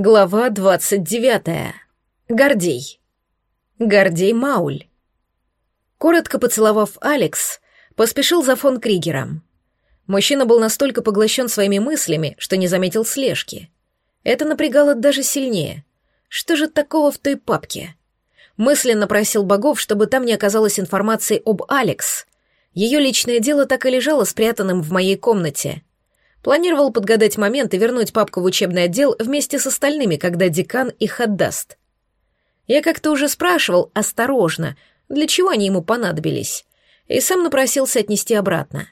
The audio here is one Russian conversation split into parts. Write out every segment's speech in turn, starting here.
Глава двадцать девятая. Гордей. Гордей Мауль. Коротко поцеловав Алекс, поспешил за фон Кригером. Мужчина был настолько поглощен своими мыслями, что не заметил слежки. Это напрягало даже сильнее. Что же такого в той папке? Мысленно просил богов, чтобы там не оказалось информации об Алекс. Ее личное дело так и лежало спрятанным в моей комнате — Планировал подгадать момент и вернуть папку в учебный отдел вместе с остальными, когда декан их отдаст. Я как-то уже спрашивал осторожно, для чего они ему понадобились, и сам напросился отнести обратно.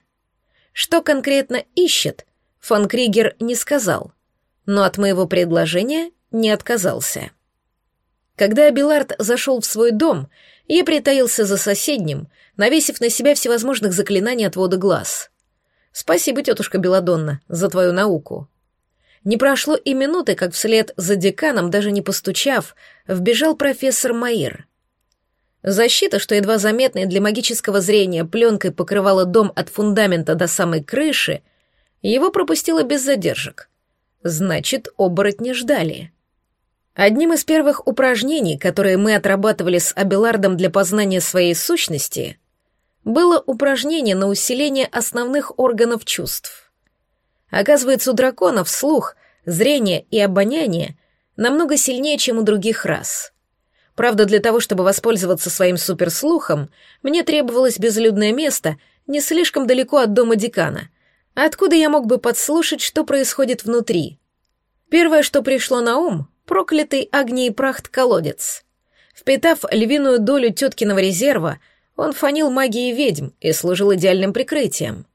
Что конкретно ищет, фон Кригер не сказал, но от моего предложения не отказался. Когда Абилард зашел в свой дом, я притаился за соседним, навесив на себя всевозможных заклинаний отвода глаз — Спасибо, тетушка Беладонна, за твою науку. Не прошло и минуты, как вслед за деканом, даже не постучав, вбежал профессор Маир. Защита, что едва заметная для магического зрения пленкой покрывала дом от фундамента до самой крыши, его пропустила без задержек. Значит, оборотни ждали. Одним из первых упражнений, которые мы отрабатывали с Абелардом для познания своей сущности — было упражнение на усиление основных органов чувств. Оказывается, у драконов слух, зрение и обоняние намного сильнее, чем у других рас. Правда, для того, чтобы воспользоваться своим суперслухом, мне требовалось безлюдное место не слишком далеко от дома декана, откуда я мог бы подслушать, что происходит внутри. Первое, что пришло на ум — проклятый огней прахт колодец. Впитав львиную долю теткиного резерва — он фанил магией ведьм и служил идеальным прикрытием.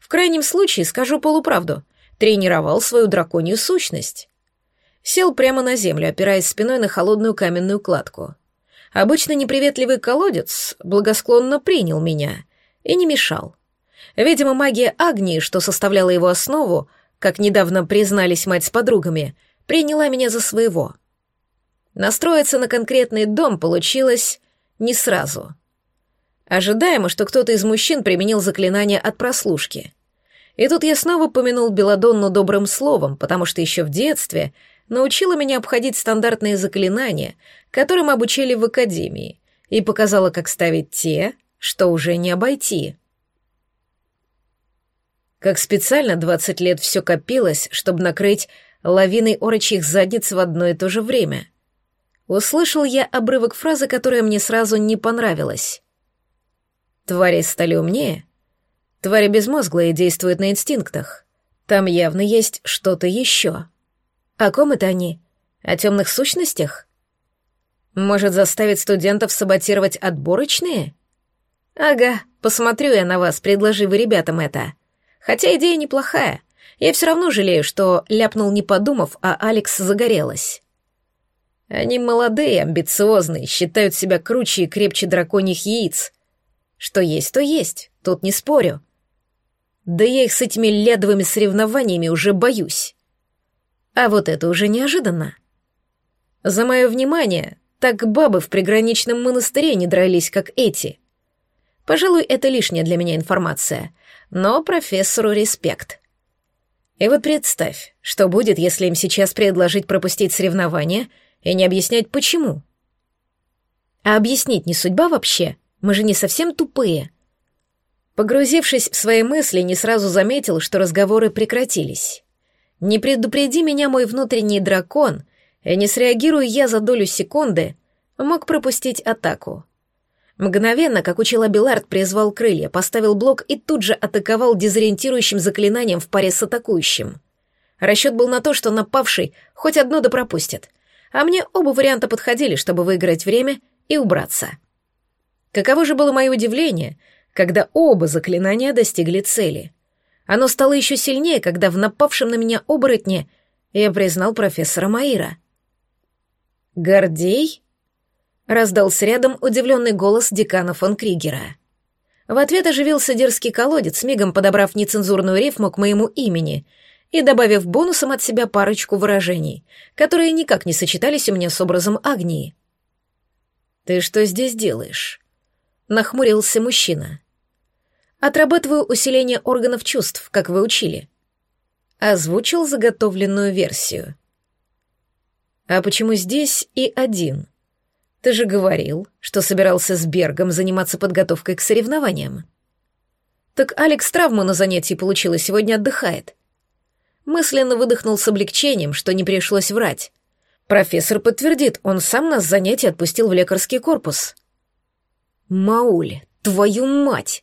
В крайнем случае, скажу полуправду, тренировал свою драконью сущность. Сел прямо на землю, опираясь спиной на холодную каменную кладку. Обычно неприветливый колодец благосклонно принял меня и не мешал. Видимо, магия Агнии, что составляла его основу, как недавно признались мать с подругами, приняла меня за своего. Настроиться на конкретный дом получилось не сразу — Ожидаемо, что кто-то из мужчин применил заклинание от прослушки. И тут я снова помянул Беладонну добрым словом, потому что еще в детстве научила меня обходить стандартные заклинания, которым обучили в академии, и показала, как ставить те, что уже не обойти. Как специально 20 лет все копилось, чтобы накрыть лавиной орочьих задниц в одно и то же время. Услышал я обрывок фразы, которая мне сразу не понравилась. Твари стали умнее. Твари безмозглые действуют на инстинктах. Там явно есть что-то еще. О ком это они? О темных сущностях? Может, заставить студентов саботировать отборочные? Ага, посмотрю я на вас, предложи вы ребятам это. Хотя идея неплохая. Я все равно жалею, что ляпнул не подумав, а Алекс загорелась. Они молодые, амбициозные, считают себя круче и крепче драконьих яиц. Что есть, то есть, тут не спорю. Да я их с этими лядовыми соревнованиями уже боюсь. А вот это уже неожиданно. За мое внимание, так бабы в приграничном монастыре не дрались, как эти. Пожалуй, это лишняя для меня информация, но профессору респект. И вот представь, что будет, если им сейчас предложить пропустить соревнования и не объяснять, почему. А объяснить не судьба вообще — мы же не совсем тупые. Погрузившись в свои мысли, не сразу заметил, что разговоры прекратились. Не предупреди меня мой внутренний дракон, и не среагирую я за долю секунды, мог пропустить атаку. Мгновенно, как учил Абилард, призвал крылья, поставил блок и тут же атаковал дезориентирующим заклинанием в паре с атакующим. Расчет был на то, что напавший хоть одно да пропустит, а мне оба варианта подходили, чтобы выиграть время и убраться. Каково же было мое удивление, когда оба заклинания достигли цели. Оно стало еще сильнее, когда в напавшем на меня оборотне я признал профессора Маира. «Гордей?» — раздался рядом удивленный голос декана фон Кригера. В ответ оживился дерзкий колодец, мигом подобрав нецензурную рифму к моему имени и добавив бонусом от себя парочку выражений, которые никак не сочетались у меня с образом Агнии. «Ты что здесь делаешь?» Нахмурился мужчина. Отрабатываю усиление органов чувств, как вы учили. Озвучил заготовленную версию. А почему здесь и один? Ты же говорил, что собирался с Бергом заниматься подготовкой к соревнованиям. Так Алекс травму на занятии получил и сегодня отдыхает. Мысленно выдохнул с облегчением, что не пришлось врать. Профессор подтвердит, он сам нас занятий отпустил в лекарский корпус. Мауль, твою мать!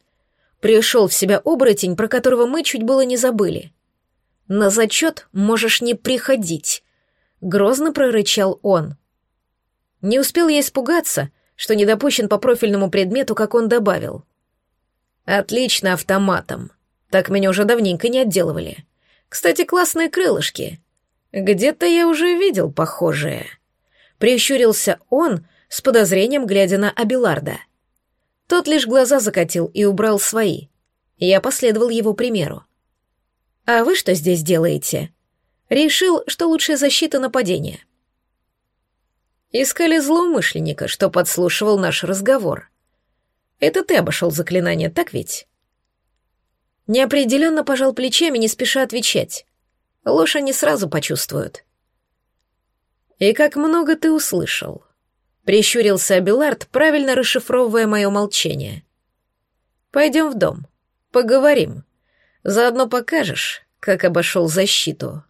Пришел в себя оборотень, про которого мы чуть было не забыли. На зачет можешь не приходить. Грозно прорычал он. Не успел я испугаться, что не допущен по профильному предмету, как он добавил. Отлично автоматом. Так меня уже давненько не отделывали. Кстати, классные крылышки. Где-то я уже видел похожие. Прищурился он с подозрением, глядя на Абиларда. Тот лишь глаза закатил и убрал свои. Я последовал его примеру. «А вы что здесь делаете?» Решил, что лучшая защита нападения. Искали злоумышленника, что подслушивал наш разговор. Это ты обошел заклинание, так ведь? Неопределенно пожал плечами, не спеша отвечать. Ложь они сразу почувствуют. И как много ты услышал. Прищурился Абилард, правильно расшифровывая мое молчание. Пойдем в дом, поговорим. Заодно покажешь, как обошел защиту.